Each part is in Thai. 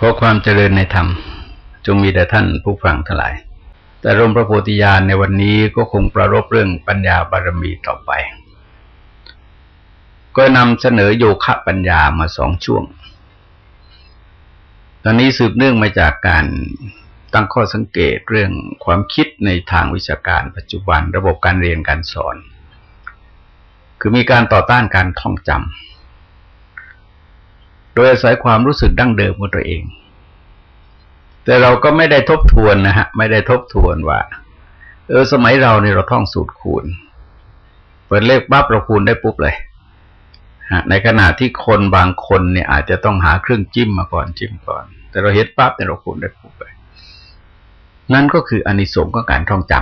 ขอความเจริญในธรรม จงมีแด่ท่านผู้ฟังทั้งหลาย แต่รมพระโพธิญาณในวันนี้ก็คงประรบเรื่องปัญญาบารมีต่อไป ก็นำเสนอโยคะปัญญามาสองช่วง ตอนนี้สืบเนื่องมาจากการตั้งข้อสังเกตเรื่องความคิดในทางวิชาการปัจจุบันระบบการเรียนการสอน คือมีการต่อต้านการท่องจำ โดยอาศัยความรู้สึกดั้งเดิมของตัวเอง แต่เราก็ไม่ได้ทบทวนนะฮะ ไม่ได้ทบทวนว่า เออสมัยเราเนี่ยเราท่องสูตรคูณ เปิดเลขปั๊บเราคูณได้ปุ๊บเลยในขณะที่คนบางคนเนี่ยอาจจะต้องหาเครื่องจิ้มมาก่อนจิ้มก่อน แต่เราเห็นปั๊บเนี่ยเราคูณได้ปุ๊บเลยนั่นก็คืออนิสงส์ของการท่องจ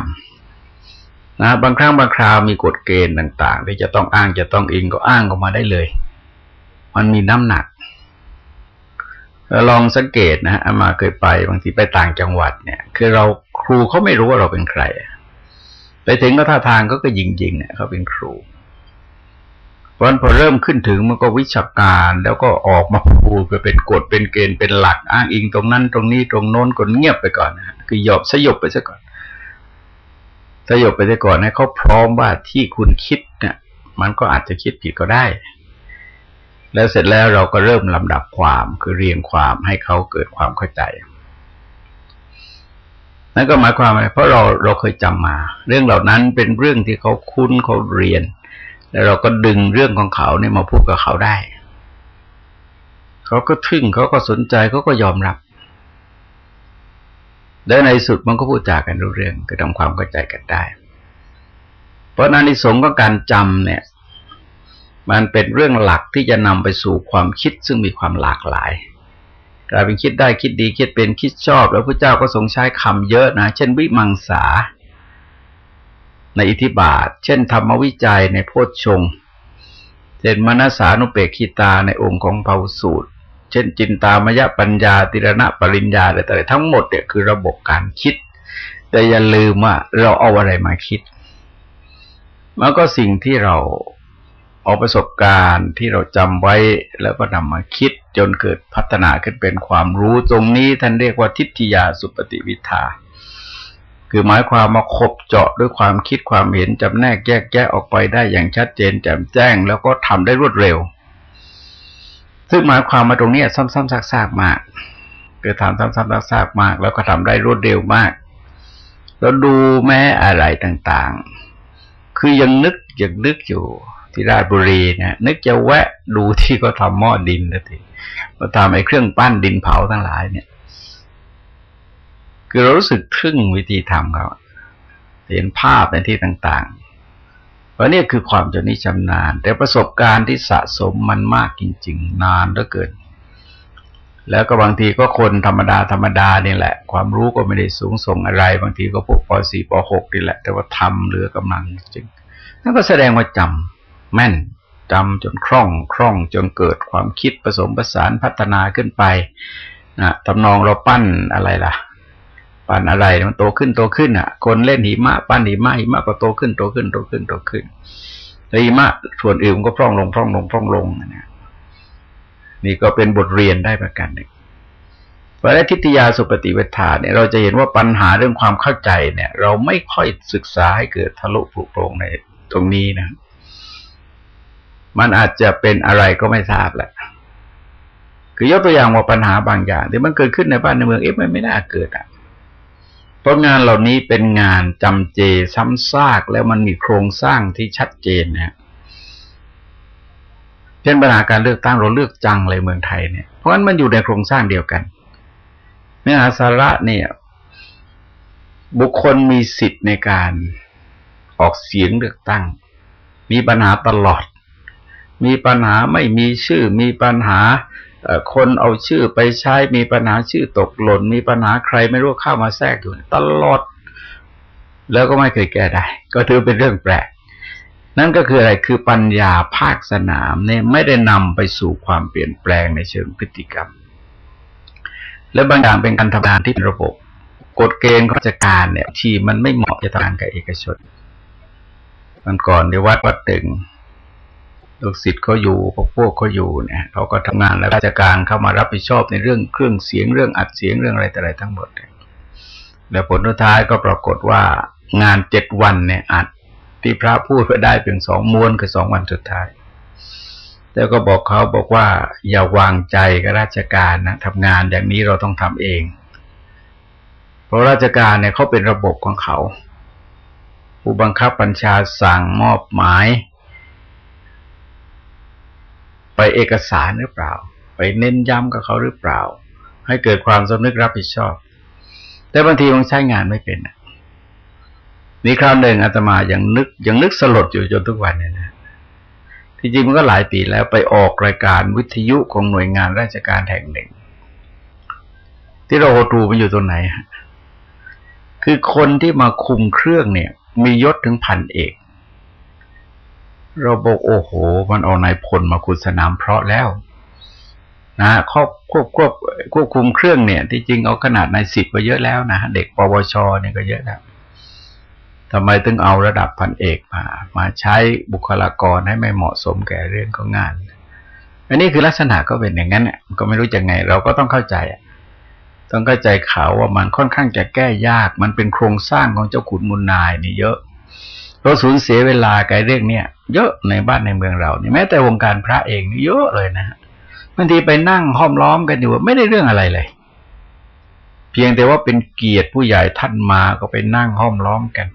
ำนะบางครั้งบางคราวมีกฎเกณฑ์ต่าง ๆ ที่จะต้องอ้างจะต้องอิงก็อ้างออกมาได้เลย มันมีน้ำหนัก ลองสังเกตนะอามาเคยไปบางทีไปต่างจังหวัดเนี่ย คือเราครูเขาไม่รู้ว่าเราเป็นใคร ไปถึงก็ท่าทางก็ก็ยิงยิงเนี่ยเขาเป็นครูเพราะพอเริ่มขึ้นถึงมันก็วิชาการแล้วก็ออกมาพูดไปเป็นกฎเป็นเกณฑ์เป็นหลักอ้างอิงตรงนั้นตรงนี้ตรงโน้นก็เงียบไปก่อนนะคือหยอบสยบไปซะก่อนสยบไปซะก่อนให้เขาพร้อมว่าที่คุณคิดเนี่ยมันก็อาจจะคิดผิดก็ได้ แล้วเสร็จแล้วเราก็เริ่มลำดับความคือเรียงความให้เขาเกิดความเข้าใจ นั่นก็หมายความว่าเพราะเราเราเคยจำมา เรื่องเหล่านั้นเป็นเรื่องที่เขาคุ้นเขาเรียน แล้วเราก็ดึงเรื่องของเขาเนี่ยมาพูดกับเขาได้ เขาก็ทึ่งเขาก็สนใจเขาก็ยอมรับและในสุดมันก็พูดจากันรู้เรื่องคือทำความเข้าใจกันได้ เพราะนั้นในสงของการจำเนี่ย มันเป็นเรื่องหลักที่จะนำไปสู่ความคิดซึ่งมีความหลากหลายกลายเป็นคิดได้คิดดีคิดเป็นคิดชอบ แล้วพระเจ้าก็ทรงใช้คำเยอะนะ เช่นวิมังสา ในอิทธิบาท เช่นธรรมวิจัยในโพชฌงเช่นมนาสานุเปกขิตาในองค์ของภาวสูตร เช่นจินตามยปัญญา ติรณะปริญญาอะไรต่างๆทั้งหมดเนี่ยคือระบบการคิด แต่อย่าลืมว่าเราเอาอะไรมาคิด มันก็สิ่งที่เรา เอาประสบการณ์ที่เราจำไว้แล้วก็นำมาคิดจนเกิดพัฒนาขึ้นเป็นความรู้ตรงนี้ท่านเรียกว่าทิฏฐิยาสุปฏิวิทาคือหมายความมาคบเจาะด้วยความคิดความเห็นจำแนกแยกแยะออกไปได้อย่างชัดเจนแจ่มแจ้ง แล้วก็ทำได้รวดเร็ว ซึ่งหมายความมาตรงนี้ซ้ำๆซากๆมากคือทำซ้ำๆซากๆมาก แล้วก็ทำได้รวดเร็วมาก แล้วดูแม้อะไรต่างๆ คือยังนึกยังนึกอยู่ ที่ราชบุรีเนี่ยนึกจะแวะดูที่เขาทาหม้อดินนะทีเขาทำไอ้เครื่องปั้นดินเผาทั้งหลายเนี่ย คือเรารู้สึกทึ่งวิธีทำเขาเห็นภาพในที่ต่างๆเพราะนี่คือความจนิชำนาญ แต่ประสบการณ์ที่สะสมมันมากจริง ๆ นานเหลือเกิน แล้วก็บางทีก็คนธรรมดาธรรมดานี่แหละ ความรู้ก็ไม่ได้สูงส่งอะไร บางทีก็พวกป .4 ป .6 นี่แหละ แต่ว่าทำเหลือกำลังจริงนั่นก็แสดงว่าจำ แม่นจำจนคล่องคล่องจนเกิดความคิดผสมผสานพัฒนาขึ้นไปนะทำนองเราปั้นอะไรล่ะ ปั้นอะไรมันโตขึ้นโตขึ้นอะ คนเล่นหิมะปั้นหิมะหิมะก็โตขึ้นโตขึ้นโตขึ้นโตขึ้นหิมะส่วนอื่นก็พร่องลงพร่องลงพร่องลงนะนี่ก็เป็นบทเรียนได้ประการหนึ่งพระทิฏฐิยาสุปฏิเวทาเนี่ยเราจะเห็นว่าปัญหาเรื่องความเข้าใจเนี่ย เราไม่ค่อยศึกษาให้เกิดทะลุปลุโปรงในตรงนี้นะ มันอาจจะเป็นอะไรก็ไม่ทราบแหละ คือยกตัวอย่างว่าปัญหาบางอย่างที่มันเกิดขึ้นในบ้านในเมืองเอ๊ะมันไม่น่าเกิดอะ เพราะงานเหล่านี้เป็นงานจำเจซ้ำซากแล้วมันมีโครงสร้างที่ชัดเจนนะเช่นปัญหาการเลือกตั้งเราเลือกจังเลยเมืองไทยเนี่ยเพราะฉะนั้นมันอยู่ในโครงสร้างเดียวกันเนื้อหาสาระเนี่ย บุคคลมีสิทธิ์ในการออกเสียงเลือกตั้ง มีปัญหาตลอด มีปัญหาไม่มีชื่อ มีปัญหาคนเอาชื่อไปใช้มีปัญหาชื่อตกหล่น มีปัญหาใครไม่รู้เข้ามาแทรกอยู่ตลอด แล้วก็ไม่เคยแก้ได้ ก็ถือเป็นเรื่องแปลก นั่นก็คืออะไรคือปัญญาภาคสนามเนี่ยไม่ได้นำไปสู่ความเปลี่ยนแปลงในเชิงพฤติกรรม และบางอย่างเป็นการทำงานที่เป็นระบบกฎเกณฑ์ราชการเนี่ยที่มันไม่เหมาะจะทำงานกับเอกชนมันก่อนในวัดวัดตึง ลูกศิษย์เขาอยู่พวกพวกเขาอยู่เนี่ยเขาก็ทำงานแล้วราชการเข้ามารับผิดชอบในเรื่องเครื่องเสียงเรื่องอัดเสียงเรื่องอะไรแต่อะไรทั้งหมดแล้วผลท้ายก็ปรากฏว่างานเจ็ดวันเนี่ยอัดที่พระพูดไปได้เพียงสองม้วนคือสองวันสุดท้าย แล้วก็บอกเขาบอกว่า อย่าวางใจกับราชการนะทำงานอย่างนี้เราต้องทำเอง เพราะราชการเนี่ยเขาเป็นระบบของเขา ผู้บังคับบัญชาสั่งมอบหมาย ไปเอกสารหรือเปล่า ไปเน้นย้ำกับเขาหรือเปล่า ให้เกิดความสำนึกรับผิดชอบ แต่บางทีมันใช้งานไม่เป็นมีคราวหนึ่งอาตมายังนึกยังนึกสลดอยู่จนทุกวันเนี่ยนะที่จริงมันก็หลายปีแล้วไปออกรายการวิทยุของหน่วยงานราชการแห่งหนึ่ง ที่เราโหตูมันอยู่ตรงไหนคือคนที่มาคุมเครื่องเนี่ย มียศถึงพันเอก เราบอกโอ้โห มันเอานายพลมาคุสนามเพราะแล้วนะครอบควบควบควบคุมเครื่องเนี่ย ที่จริงเอาขนาดนายสิบไปเยอะแล้วนะเด็กปวชเนี่ยก็เยอะแล้วทำไมถึงเอาระดับพันเอกมา มาใช้บุคลากรให้ไม่เหมาะสมแก่เรื่องของงาน อันนี้คือลักษณะก็เป็นอย่างนั้นเนี่ยก็ไม่รู้จะไง เราก็ต้องเข้าใจต้องเข้าใจข่าวว่ามันค่อนข้างจะแก้ยาก มันเป็นโครงสร้างของเจ้าขุนมุนนายนี่เยอะ เราสูญเสียเวลากับเรื่องเนี้ยเยอะในบ้านในเมืองเรานี่แม้แต่วงการพระเองนี่เยอะเลยนะบางทีไปนั่งห้อมล้อมกันอยู่ไม่ได้เรื่องอะไรเลย เพียงแต่ว่าเป็นเกียรติผู้ใหญ่ท่านมาก็ไปนั่งห้อมล้อมกัน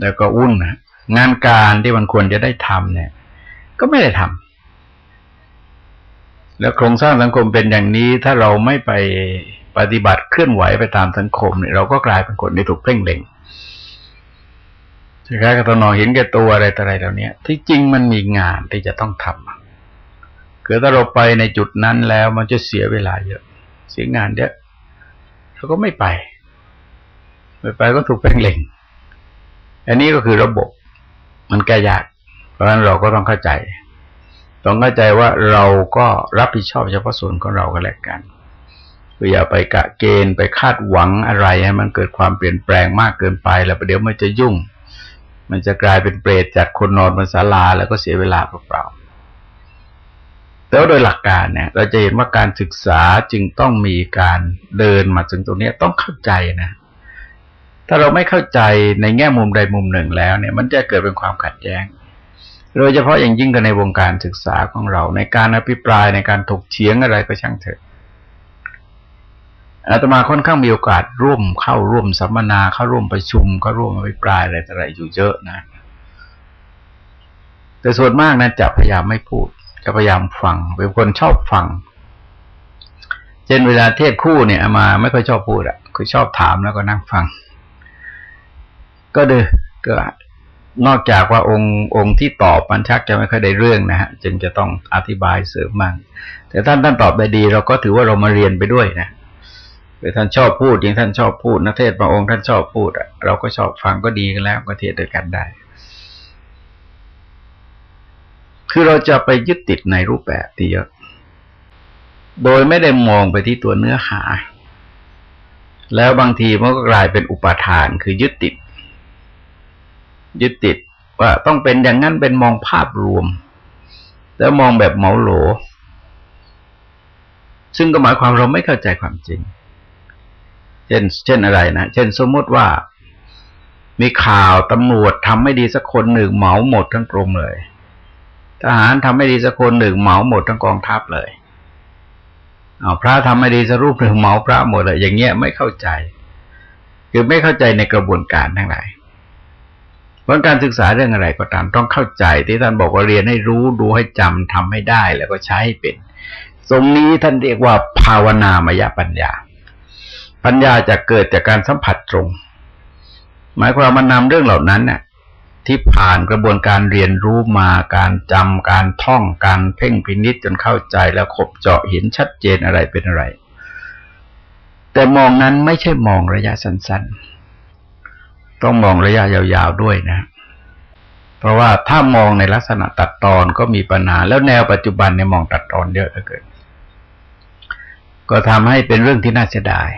แล้วก็วุ่นนะงานการที่มันควรจะได้ทำเนี่ย ก็ไม่ได้ทำแล้วโครงสร้างสังคมเป็นอย่างนี้ถ้าเราไม่ไปปฏิบัติเคลื่อนไหวไปตามสังคมเนี่ยเราก็กลายเป็นคนที่ถูกเพ่งเล็ง ใช่ไหมกับตนองเห็นแก่ตัวอะไรต่ออะไรเหล่านี้ที่จริงมันมีงานที่จะต้องทำคือถ้าเราไปในจุดนั้นแล้วมันจะเสียเวลาเยอะ เสียงานเยอะเราก็ไม่ไป ไม่ไปก็ถูกเพ่งเล็ง อันนี้ก็คือระบบ มันแก้ยาก เพราะฉะนั้นเราก็ต้องเข้าใจ ต้องเข้าใจว่าเราก็รับผิดชอบเฉพาะส่วนของเราก็แล้วกันอย่าไปกะเกณฑ์ไปคาดหวังอะไรให้มันเกิดความเปลี่ยนแปลงมากเกินไป แล้วประเดี๋ยวมันจะยุ่ง มันจะกลายเป็นเปรตจัดคนนอนบนศาลาแล้วก็เสียเวลาเปล่าๆแต่ว่าโดยหลักการเนี่ย เราจะเห็นว่าการศึกษาจึงต้องมีการเดินมาถึงตรงนี้ต้องเข้าใจนะ ถ้าเราไม่เข้าใจในแง่มุมใดมุมหนึ่งแล้วเนี่ย มันจะเกิดเป็นความขัดแย้ง โดยเฉพาะอย่างยิ่งกันในวงการศึกษาของเรา ในการอภิปรายในการถกเถียงอะไรก็ช่างเถอะ อาตมาค่อนข้างมีโอกาสร่วมเข้าร่วมสัมมนาเข้าร่วมประชุมเข้าร่วมอภิปรายอะไรต่ออะไรอยู่เยอะนะ แต่ส่วนมากนะจะพยายามไม่พูด จะพยายามฟังเป็นคนชอบฟังเช่นเวลาเทศคู่เนี่ยมาไม่ค่อยชอบพูดอะคือชอบถามแล้วก็นั่งฟัง ก็เดก็นอกจากว่าองค์องค์ที่ตอบมันชักจะไม่ค่อยได้เรื่องนะฮะจึงจะต้องอธิบายเสริมมั่งแต่ท่านท่านตอบได้ดี เราก็ถือว่าเรามาเรียนไปด้วยนะ หรือท่านชอบพูดอย่างท่านชอบพูดนักเทศบางองค์ท่านชอบพูดอะเราก็ชอบฟังก็ดีกันแล้วก็เทศด้วยกันได้ คือเราจะไปยึดติดในรูปแบบที่เยอะ โดยไม่ได้มองไปที่ตัวเนื้อหา แล้วบางทีมันก็กลายเป็นอุปาทานคือยึดติด ยึดติดว่าต้องเป็นอย่างนั้นเป็นมองภาพรวม แล้วมองแบบเหมาโหล ซึ่งก็หมายความเราไม่เข้าใจความจริง ช่น เช่นอะไรนะเช่นสมมติว่า มีข่าวตำรวจทำไม่ดีสักคนหนึ่งเหมาหมดทั้งกรมเลย ทหารทำไม่ดีสักคนหนึ่งเหมาหมดทั้งกองทัพเลยเอาพระทำไม่ดีสักรูปหนึ่งเหมาพระหมดเลย อย่างเงี้ยไม่เข้าใจ คือไม่เข้าใจในกระบวนการทั้งหลายเพราะการศึกษาเรื่องอะไรก็ตามต้องเข้าใจ ที่ท่านบอกว่าเรียนให้รู้ดูให้จำทำให้ได้แล้วก็ใช้ให้เป็น ตรงนี้ท่านเรียกว่าภาวนามยปัญญา ปัญญาจะเกิดจากการสัมผัสตรง หมายความมันนำเรื่องเหล่านั้นเนี่ยที่ผ่านกระบวนการเรียนรู้มาการจำการท่องการเพ่งพินิจจนเข้าใจแล้วขบเจาะเห็นชัดเจนอะไรเป็นอะไร แต่มองนั้นไม่ใช่มองระยะสั้นๆ ต้องมองระยะยาวๆด้วยนะ เพราะว่าถ้ามองในลักษณะตัดตอนก็มีปัญหา แล้วแนวปัจจุบันในมองตัดตอนเยอะเหลือเกินก็ทำให้เป็นเรื่องที่น่าเสียดาย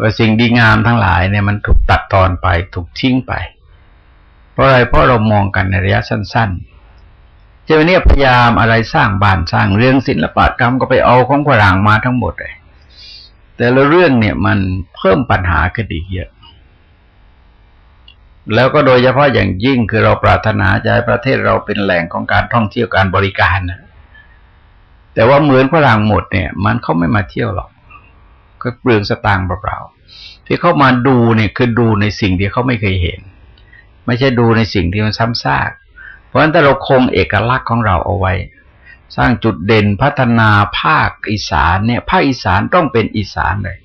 ว่าสิ่งดีงามทั้งหลายเนี่ยมันถูกตัดตอนไปถูกทิ้งไป เพราะอะไรเพราะเรามองกันในระยะสั้นๆเจ้าเนี่ยพยายามอะไรสร้างบ้านสร้างเรื่องศิลปกรรมก็ไปเอาของฝรั่งมาทั้งหมดเลยแต่ละเรื่องเนี่ยมันเพิ่มปัญหาขึ้นอีกเยอะ แล้วก็โดยเฉพาะอย่างยิ่งคือเราปรารถนาจะให้ประเทศเราเป็นแหล่งของการท่องเที่ยวการบริการนะแต่ว่าเหมือนฝรั่งหมดเนี่ย มันเขาไม่มาเที่ยวหรอก ก็เปลืองสตางค์เปล่าๆที่เข้ามาดูเนี่ยคือดูในสิ่งที่เขาไม่เคยเห็น ไม่ใช่ดูในสิ่งที่มันซ้ำซากเพราะฉะนั้นถ้าเราคงเอกลักษณ์ของเราเอาไว้ สร้างจุดเด่นพัฒนาภาคอีสานเนี่ย ภาคอีสานต้องเป็นอีสานเลย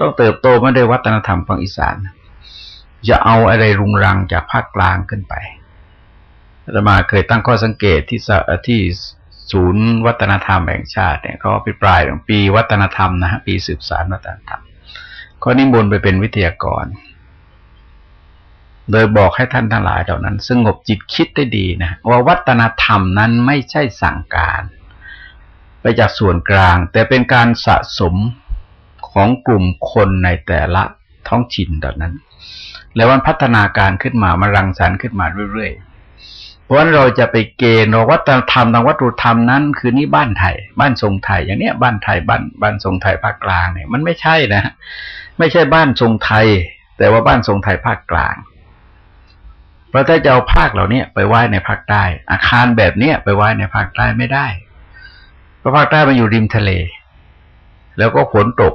ต้องเติบโตมาด้วยวัฒนธรรมของอีสานจะเอาอะไรรุงรังจากภาคกลางขึ้นไปอาตมาเคยตั้งข้อสังเกตที่ที่ ศูนย์วัฒนธรรมแห่งชาติเนี่ยเขาพิปรายปีวัฒนธรรมนะฮะปีสืบสารวัฒนธรรมเขานิมนต์ไปเป็นวิทยากร โดยบอกให้ท่านทั้งหลายเหล่านั้น สงบจิตคิดได้ดีนะว่าวัฒนธรรมนั้นไม่ใช่สั่งการ ไปจากส่วนกลาง แต่เป็นการสะสมของกลุ่มคนในแต่ละท้องถิ่นตอนนั้น แล้วมันพัฒนาการขึ้นมามารังสรรค์ขึ้นมาเรื่อยๆ ราะเราจะไปเกณฑ์วัฒนธรรมทางวัตถุธรรมนั้น คือนี่บ้านไทย บ้านทรงไทย อย่างเนี้ยบ้านไทยบ้านบ้านทรงไทยภาคกลางเนี่ยมันไม่ใช่นะ ไม่ใช่บ้านทรงไทย แต่ว่าบ้านทรงไทยภาคกลางเพราะถ้าจะเอาภาคเหล่านี้ไปไว้ในภาคใต้ อาคารแบบเนี้ยไปไว้ในภาคใต้ไม่ได้เพราะภาคใต้มันอยู่ริมทะเล แล้วก็ฝนตก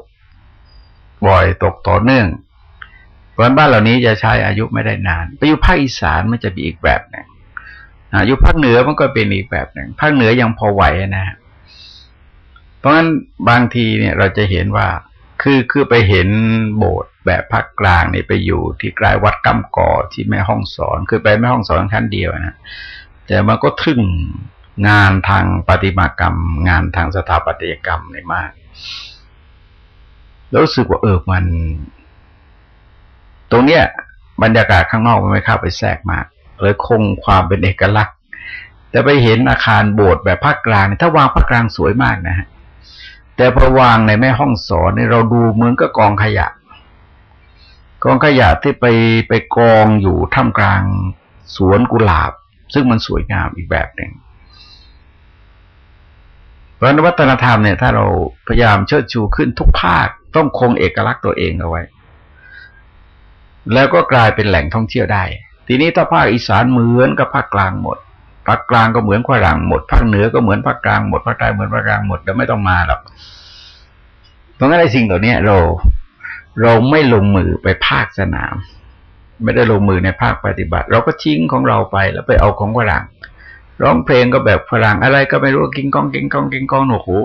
บ่อยตกต่อเนื่องเพราะบ้านเหล่านี้จะใช้อายุไม่ได้นาน ไปอยู่ภาคอีสานมันจะมีอีกแบบหนึ่ง อยู่ภาคเหนือมันก็เป็นอีกแบบหนึ่งภาคเหนือยังพอไหวนะฮะเพราะฉะนั้นบางทีเนี่ยเราจะเห็นว่า คือคือไปเห็นโบสถ์แบบภาคกลางนี่ไปอยู่ที่กลายวัดกำก่อที่แม่ห้องสอน คือไปแม่ห้องสอนชั้นเดียวนะแต่มันก็ทึ่งงานทางปฏิมากรรม งานทางสถาปัตยกรรมเนี่ยมาก แล้วรู้สึกว่าเออมัน ตรงเนี้ย บรรยากาศข้างนอกมันไม่เข้าไปแทรกมาก เลยคงความเป็นเอกลักษณ์ แต่ไปเห็นอาคารโบสถ์แบบภาคกลางถ้าวางภาคกลางสวยมากนะฮะแต่พอวางในแม่ห้องสอนเนี่ยเราดูเหมือนกับกองขยะ กองขยะที่ไปไปกองอยู่ท่ามกลางสวนกุหลาบ ซึ่งมันสวยงามอีกแบบหนึ่งเพราะวัฒนธรรมเนี่ยถ้าเราพยายามเชิดชูขึ้นทุกภาค ต้องคงเอกลักษณ์ตัวเองเอาไว้ แล้วก็กลายเป็นแหล่งท่องเที่ยวได้ ทีนี้ถ้าภาคอีสานเหมือนกับภาคกลางหมดภาคกลางก็เหมือนภาคกลางหมดภาคเหนือก็เหมือนภาคกลางหมดภาคใต้เหมือนภาคกลางหมดเดี๋ยวไม่ต้องมาหรอกเพราะงั้นไอ้สิ่งเหล่านี้เรา เราไม่ลงมือไปภาคสนาม ไม่ได้ลงมือในภาคปฏิบัติ เราก็ทิ้งของเราไปแล้วไปเอาของฝรั่งร้องเพลงก็แบบฝรั่งอะไรก็ไม่รู้กิ้งกองกิ้งกองกิ้งกองหนูหู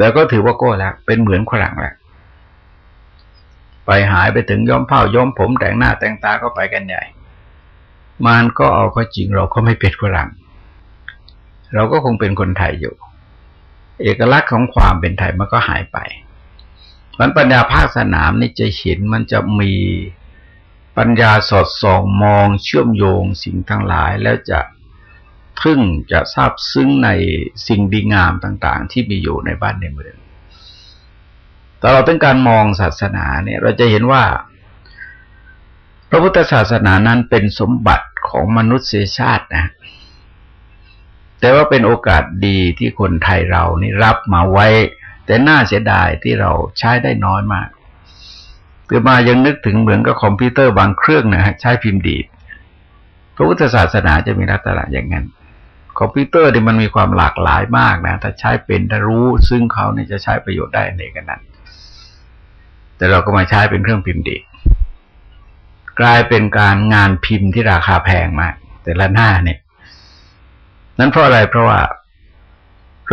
แล้วก็ถือว่าโก้แล้วเป็นเหมือนฝรั่งแล้ว ไปหายไปถึงย้อมผ้าย้อมผมแต่งหน้าแต่งตาก็ไปกันใหญ่ มันก็เอาก็จริงเราก็ไม่เป็นฝรั่ง เราก็คงเป็นคนไทยอยู่ เอกลักษณ์ของความเป็นไทยมันก็หายไปมันปัญญาภาคสนามนี่จะเห็นมันจะมีปัญญาสอดส่องมองเชื่อมโยงสิ่งทั้งหลายแล้วจะทึ่งจะทราบซึ้งในสิ่งดีงามต่าง ๆ ที่มีอยู่ในบ้านในเมือง แต่เราต้องการมองศาสนาเนี่ย เราจะเห็นว่า พระพุทธศาสนานั้นเป็นสมบัติของมนุษยชาตินะ แต่ว่าเป็นโอกาสดีที่คนไทยเรานี่รับมาไว้ แต่น่าเสียดายที่เราใช้ได้น้อยมากคือมายังนึกถึงเหมือนกับคอมพิวเตอร์บางเครื่องนะฮะใช้พิมพ์ดีดพระพุทธศาสนาจะมีลักษณะอย่างนั้นคอมพิวเตอร์เนี่ยมันมีความหลากหลายมากนะ ถ้าใช้เป็นถ้ารู้ซึ่งเขาเนี่ยจะใช้ประโยชน์ได้ในกันนั้น แต่เราก็มาใช้เป็นเครื่องพิมพ์ดีกลายเป็นการงานพิมพ์ที่ราคาแพงมาก แต่ละหน้าเนี่ย นั้นเพราะอะไรเพราะว่า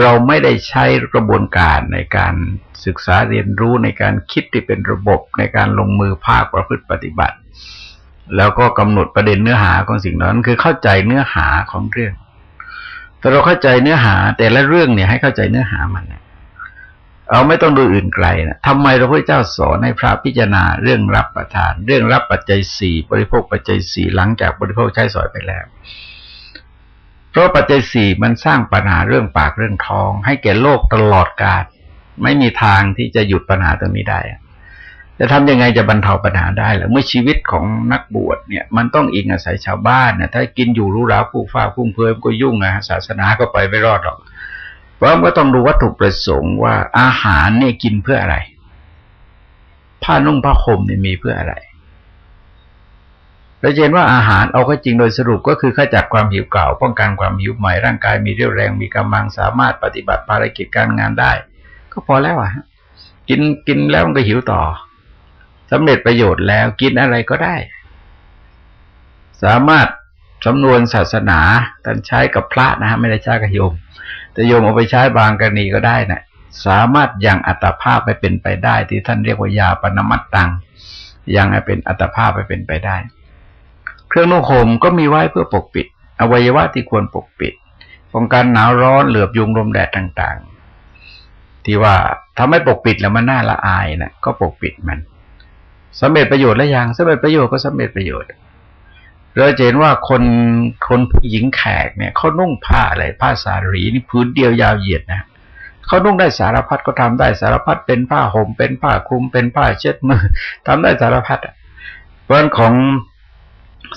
เราไม่ได้ใช้กระบวนการในการศึกษาเรียนรู้ในการคิดที่เป็นระบบในการลงมือภาคประพฤติปฏิบัติ แล้วก็กำหนดประเด็นเนื้อหาของสิ่งนั้นคือเข้าใจเนื้อหาของเรื่อง แต่เราเข้าใจเนื้อหาแต่ละเรื่องเนี่ยให้เข้าใจเนื้อหามันเนี่ย เราไม่ต้องดูอื่นไกลนะทำไมพระพุทธเจ้าสอนให้พระพิจารณาเรื่องรับประทาน เรื่องรับปัจจัยสี่บริโภคปัจจัยสี่หลังจากบริโภคใช้สอยไปแล้ว เพราะปัจจัยสี่มันสร้างปัญหาเรื่องปากเรื่องท้อง ให้แก่โลกตลอดกาลไม่มีทางที่จะหยุดปัญหาตรงนี้ได้จะทำยังไงจะบรรเทาปัญหาได้ล่ะเมื่อชีวิตของนักบวชเนี่ย มันต้องอิงอาศัยชาวบ้านนะถ้ากินอยู่รู้ราผู้ฟ้าพุ่งเพลิมก็ยุ่งนะศาสนาก็ไปไม่รอดหรอก เพราะมันก็ต้องดูวัตถุประสงค์ว่าอาหารเนี่ยกินเพื่ออะไร ผ้านุ่งผ้าห่มเนี่ยมีเพื่ออะไรเราเห็นว่าอาหารเอาก็จริงโดยสรุปก็คือขจัดความหิวเก่า ป้องกันความหิวใหม่ร่างกายมีเรี่ยวแรงมีกำลังสามารถปฏิบัติภารกิจการงานได้ ก็พอแล้วอะกินกินแล้วมันก็หิวต่อสำเร็จประโยชน์แล้วกินอะไรก็ได้ สามารถ สำนวนศาสนาท่านใช้กับพระนะฮะไม่ได้ใช้กับโยม แต่โยมเอาไปใช้บางกรณีก็ได้นะสามารถยังอัตภาพไปเป็นไปได้ ที่ท่านเรียกว่ายาปนมัตตังยังให้เป็นอัตภาพไปเป็นไปได้ เครื่องนุ่งห่มก็มีไว้เพื่อปกปิด อวัยวะที่ควรปกปิดป้องกันหนาวร้อนเหลือบยุงลมแดดต่าง ๆ ที่ว่าทำให้ปกปิดแล้วมันน่าละอายนะก็ปกปิดมันสำเร็จประโยชน์แล้วยังสำเร็จประโยชน์ก็สำเร็จประโยชน์ เราเห็นว่าคนคนผู้หญิงแขกเนี่ยเขานุ่งผ้าอะไรผ้าสารีนี่พื้นเดียวยาวเหยียดนะเขานุ่งได้สารพัดก็ทำได้สารพัดเป็นผ้าห่มเป็นผ้าคลุมเป็นผ้าเช็ดมือทำได้สารพัดอะเพราะของ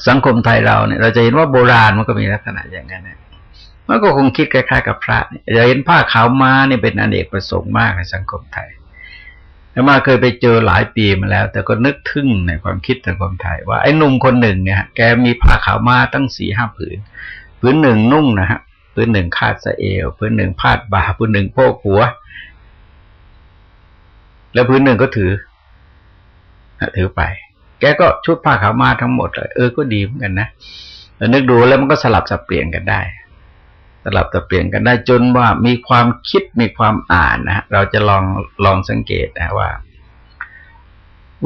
สังคมไทยเราเนี่ย เราจะเห็นว่าโบราณมันก็มีลักษณะอย่างนั้นนะมันก็คงคิดคล้ายๆกับพระเนี่ยจะเห็นผ้าขาวม้านี่เป็นอเนกประสงค์มากในสังคมไทย แล้วมาเคยไปเจอหลายปีมาแล้ว แต่ก็นึกทึ่งในความคิดสังคมไทยว่าไอ้หนุ่มคนหนึ่งเนี่ย แกมีผ้าขาวม้าตั้งสี่ห้าผืนผืนหนึ่งนุ่งนะฮะผืนหนึ่งคาดสะเอวผืนหนึ่งพาดบ่าผืนหนึ่งโพกหัว แล้วผืนหนึ่งก็ถือถือไป แกก็ชุดผ้าขาวม้าทั้งหมดเลยเออก็ดีเหมือนกันนะนึกดูแล้วมันก็สลับสับเปลี่ยนกันได้ สลับสับเปลี่ยนกันได้จนว่ามีความคิดมีความอ่านนะเราจะลองลองสังเกตนะว่า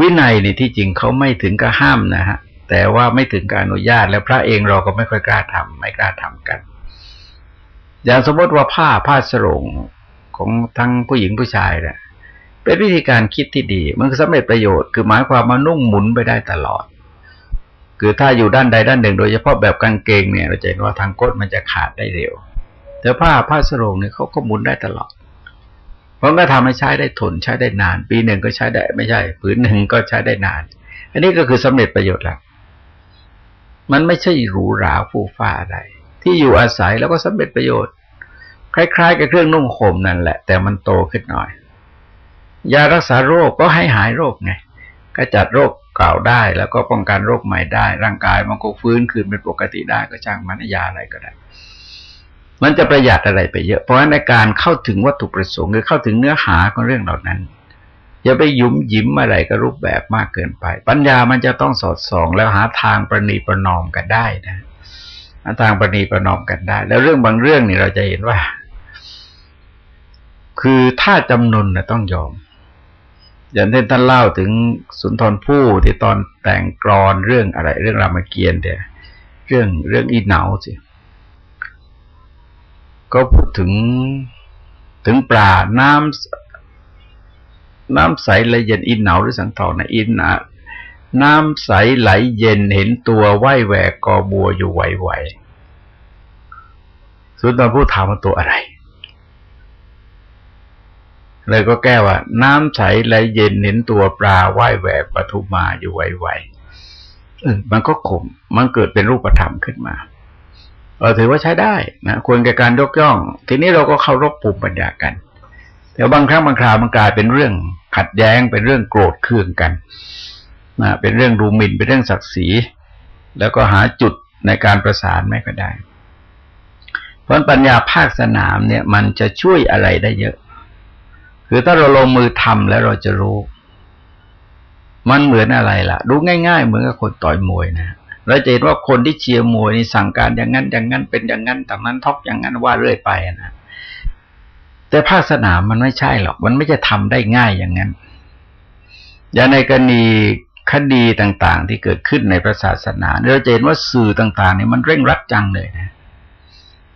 วินัยนี่ที่จริงเขาไม่ถึงกับห้ามนะฮะแต่ว่าไม่ถึงการอนุญาต แล้วพระเองเราก็ไม่ค่อยกล้าทำไม่กล้าทำกัน อย่างสมมติว่าผ้าผ้าสรงของทั้งผู้หญิงผู้ชายเนี่ยเป็นวิธีการคิดที่ดี มันสำเร็จประโยชน์คือหมายความมานุ่งหมุนไปได้ตลอด คือถ้าอยู่ด้านใดด้านหนึ่ง โดยเฉพาะแบบกางเกงเนี่ย เราจะเห็นว่าทางก้นมันจะขาดได้เร็ว แต่ผ้าผ้าสรงเนี่ยเขาก็หมุนได้ตลอด เพราะก็ทำให้ใช้ได้ทนใช้ได้นาน ปีหนึ่งก็ใช้ได้ไม่ใช่ผืนหนึ่งก็ใช้ได้นาน อันนี้ก็คือสำเร็จประโยชน์แล้ว มันไม่ใช่หรูหราฟูฟ้าอะไรที่อยู่อาศัยแล้วก็สำเร็จประโยชน์ คล้ายๆ กับเครื่องนุ่งห่มนั่นแหละ แต่มันโตขึ้นหน่อย ยารักษาโรคก็ให้หายโรคไงก็จัดโรคเก่าได้ แล้วก็ป้องกันโรคใหม่ได้ ร่างกายมันก็ฟื้นคืนเป็นปกติได้ก็จ้างมันยาอะไรก็ได้ มันจะประหยัดอะไรไปเยอะ เพราะฉะนั้นในการเข้าถึงวัตถุประสงค์คือเข้าถึงเนื้อหาของเรื่องเหล่านั้นอย่าไปยุ่มยิ้มอะไรกับรูปแบบมากเกินไป ปัญญามันจะต้องสอดส่องแล้วหาทางประนีประนอมกันได้นะหาทางประนีประนอมกันได้ แล้วเรื่องบางเรื่องนี่เราจะเห็นว่า คือถ้าจำนนนะต้องยอม อย่างที่ท่านเล่าถึงสุนทรภู่ที่ตอนแต่งกรอนเรื่องอะไร เรื่องรามเกียรติ์เนี่ยเรื่องเรื่องอีเหนาสิ ก็พูดถึงถึงปลาน้ำน้ำใสไหลเย็นอินหนาวหรือสังทองนะอินนะน้ำใสไหลเย็นเห็นตัวไหวแหวกกอบัวอยู่ไหวๆสุดตอนพูดถามว่าตัวอะไรเลยก็แก้ว่า น้ำใสไหลเย็นเห็นตัวปลาไหวแหวกปทุมาอยู่ไหวๆมันก็ขมมันเกิดเป็นรูปธรรมขึ้นมา เราถือว่าใช้ได้นะควรแก่การยกย่อง ทีนี้เราก็เข้ารบภูมิปัญญากัน แต่บางครั้งบางคราวมันกลายเป็นเรื่องขัดแย้งเป็นเรื่องโกรธเคืองกันนะเป็นเรื่องดูหมิ่นเป็นเรื่องศักดิ์ศรีแล้วก็หาจุดในการประสานไม่ก็ได้ เพราะปัญญาภาคสนามเนี่ย มันจะช่วยอะไรได้เยอะ คือถ้าเราลงมือทำแล้วเราจะรู้ มันเหมือนอะไรล่ะ ดูง่าย ๆ เหมือนกับคนต่อยมวยนะ เราจะเห็นว่าคนที่เชียร์มวยนี่สั่งการอย่างนั้นอย่างนั้นเป็นอย่างนั้นแต่นั้นทอกอย่างนั้นว่าเรื่อยไปนะแต่ภาคสนามมันไม่ใช่หรอก มันไม่จะทำได้ง่ายอย่างนั้น อย่างในกรณีคดีต่างๆ ที่เกิดขึ้นในพระศาสนาเราจะเห็นว่าสื่อต่างๆเนี่ยมันเร่งรัดจังเลยนะ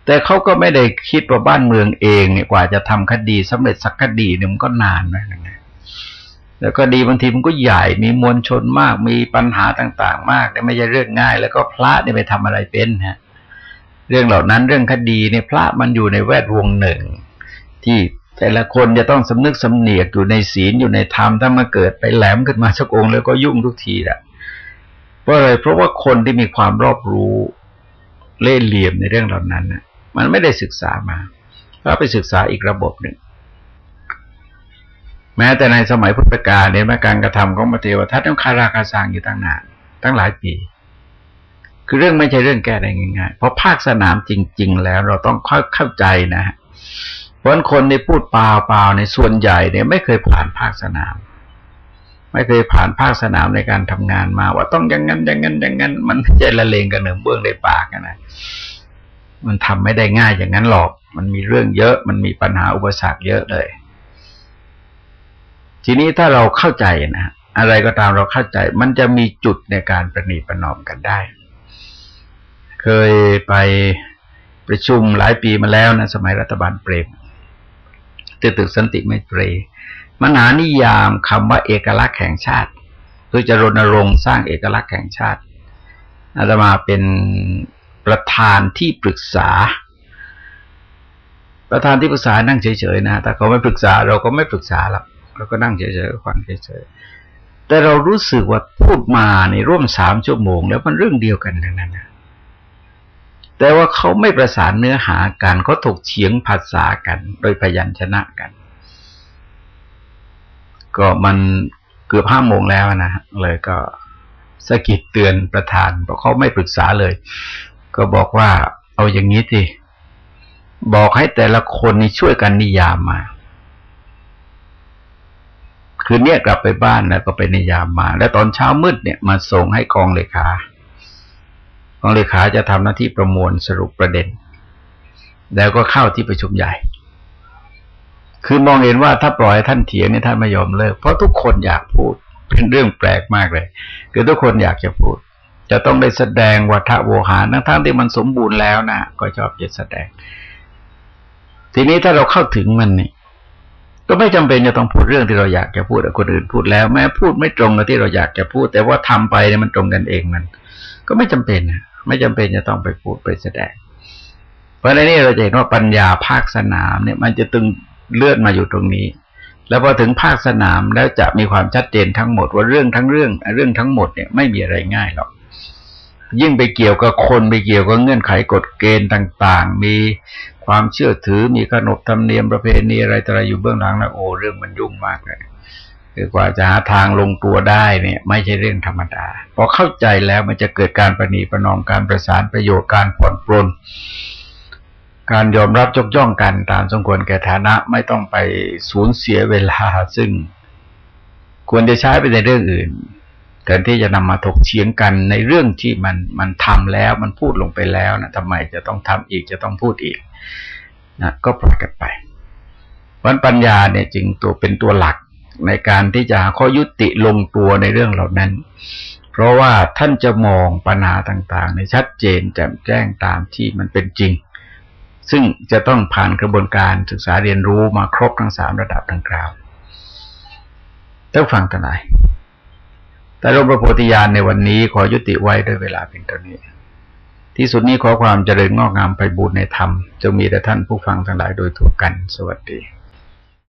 แต่เขาก็ไม่ได้คิดว่าบ้านเมืองเองเนี่ยกว่าจะทำคดีสำเร็จสักคดีเนี่ยมันก็นานนะ แล้วก็ดีบางทีมันก็ใหญ่มีมวลชนมาก มีปัญหาต่าง ๆ มากแต่ไม่ใช่เรื่องง่าย แล้วก็พระเนี่ยไปทำอะไรเป็นฮะ เรื่องเหล่านั้นเรื่องคดีเนี่ยพระมันอยู่ในแวดวงหนึ่ง ที่แต่ละคนจะต้องสำนึกสำเนียกอยู่ในศีลอยู่ในธรรมถ้ามาเกิดไปแหลมขึ้นมาสักองค์แล้วก็ยุ่งทุกทีแหละเพราะอะไรเพราะว่าคนที่มีความรอบรู้เล่ห์เหลี่ยมในเรื่องเหล่านั้นนะมันไม่ได้ศึกษามาเพราะไปศึกษาอีกระบบหนึ่ง แม้แต่ในสมัยพุทธกาลเนี่ยมาการกระทำของพระเทวทัตต้องคาราคาสางอยู่ตั้งนานตั้งหลายปี คือเรื่องไม่ใช่เรื่องแก้ได้ง่ายๆเพราะภาคสนามจริง ๆ แล้วเราต้องเข้าเข้าใจนะฮะเพราะคนในพูดเปล่าๆในส่วนใหญ่เนี่ยไม่เคยผ่านภาคสนาม ไม่เคยผ่านภาคสนามในการทำงานมา ว่าต้องอย่างนั้นอย่างนั้นอย่างนั้น มันใจละเลงกันหนึ่งเบื้องในปากนะมันทำไม่ได้ง่ายอย่างนั้นหรอก มันมีเรื่องเยอะ มันมีปัญหาอุปสรรคเยอะเลย ทีนี้ถ้าเราเข้าใจนะอะไรก็ตามเราเข้าใจ มันจะมีจุดในการประนีประนอมกันได้ เคยไปประชุมหลายปีมาแล้วนะสมัยรัฐบาลเปรมตึกตึกสันติไมตรีมหานิยามคำว่าเอกลักษณ์แห่งชาติเพื่อจะรณรงค์สร้างเอกลักษณ์แห่งชาติอาตมาเป็นประธานที่ปรึกษา ประธานที่ปรึกษานั่งเฉยๆนะแต่เขาไม่ปรึกษาเราก็ไม่ปรึกษาหรอก เราก็นั่งเฉยๆฟังเฉยๆแต่เรารู้สึกว่าพูดมาในร่วมสามชั่วโมง แล้วมันเรื่องเดียวกันทั้งนั้นนะแต่ว่าเขาไม่ประสานเนื้อหากันเขาถกเฉียงภาษากัน โดยพยัญชนะกัน ก็มันเกือบห้าโมงแล้วนะเลยก็สกิดเตือนประธานเพราะเขาไม่ปรึกษาเลย ก็บอกว่าเอาอย่างนี้สิบอกให้แต่ละคนนี่ช่วยกันนิยามมา คืนนี้กลับไปบ้านแล้วก็ไปนิยามมา แล้วตอนเช้ามืดเนี่ยมาส่งให้กองเลขากองเลขาจะทำหน้าที่ประมวลสรุปประเด็น แล้วก็เข้าที่ประชุมใหญ่ คือมองเห็นว่าถ้าปล่อยท่านเถียงเนี่ยท่านไม่ยอมเลิก เพราะทุกคนอยากพูดเป็นเรื่องแปลกมากเลย คือทุกคนอยากจะพูด จะต้องได้แสดงวัฏโวหารทั้งที่มันสมบูรณ์แล้วนะก็ชอบจะแสดง ทีนี้ถ้าเราเข้าถึงมันเนี่ย ก็ไม่จำเป็นจะต้องพูดเรื่องที่เราอยากจะพูดแต่คนอื่นพูดแล้ว แม้พูดไม่ตรงกับที่เราอยากจะพูด แต่ว่าทำไปเนี่ยมันตรงกันเองมัน ก็ไม่จำเป็นนะไม่จำเป็นจะต้องไปพูดไปแสดง เพราะในนี้เราจะเห็นว่าปัญญาภาคสนามเนี่ย มันจะตึงเลื่อนมาอยู่ตรงนี้ แล้วพอถึงภาคสนามแล้วจะมีความชัดเจนทั้งหมดว่าเรื่องทั้งเรื่องเรื่องทั้งหมดเนี่ยไม่มีอะไรง่ายหรอกยิ่งไปเกี่ยวกับคนไปเกี่ยวกับเงื่อนไขกฎเกณฑ์ต่าง ๆ มี ความเชื่อถือมีขนบธรรมเนียมประเพณีอะไรต่ออะไรอยู่เบื้องหลังนะโอ้เรื่องมันยุ่งมากเลยคือกว่าจะหาทางลงตัวได้เนี่ย ไม่ใช่เรื่องธรรมดาพอเข้าใจแล้วมันจะเกิดการประนีประนอมการประสานประโยชน์การผ่อนปลนการยอมรับยกย่องกันตามสมควรแก่ฐานะไม่ต้องไปสูญเสียเวลาซึ่งควรจะใช้ไปในเรื่องอื่น แทนที่จะนำมาถกเฉียงกันในเรื่องที่มันมันทำแล้วมันพูดลงไปแล้วนะทำไมจะต้องทำอีกจะต้องพูดอีกนะก็ปล่อยกันไปวันปัญญาเนี่ยจึงตัวเป็นตัวหลักในการที่จะหาข้อยุติลงตัวในเรื่องเหล่านั้น เพราะว่าท่านจะมองปัญหาต่างๆ ในชัดเจนแจ่มแจ้งตามที่มันเป็นจริง ซึ่งจะต้องผ่านกระบวนการศึกษาเรียนรู้มาครบทั้งสามระดับดังกล่าวต้องฟังกันไหน แต่รมประโพธิญาณในวันนี้ขอยุติไว้ด้วยเวลาเพียงเท่านี้ ที่สุดนี้ขอความเจริญงอกงามไปบูรณนธรรมจะมีแต่ท่านผู้ฟังทั้งหลายโดยทั่วกัน สวัสดี